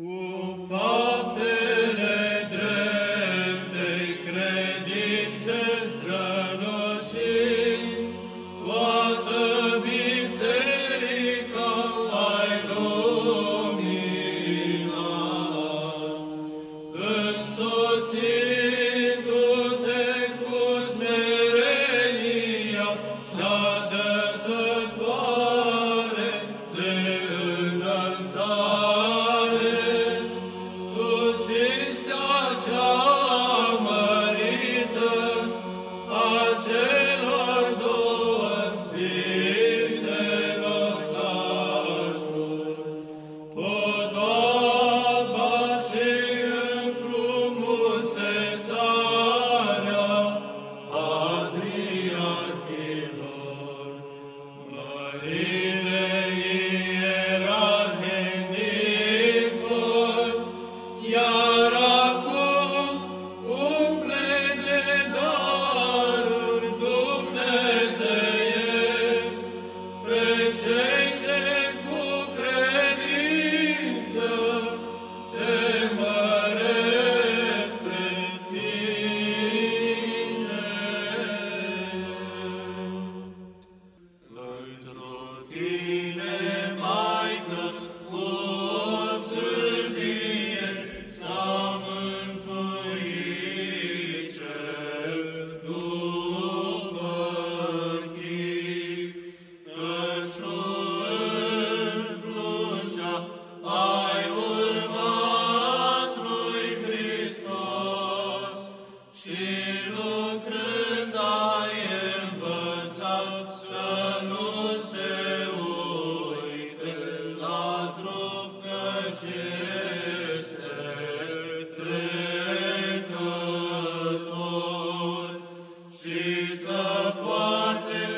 Ooh. se poate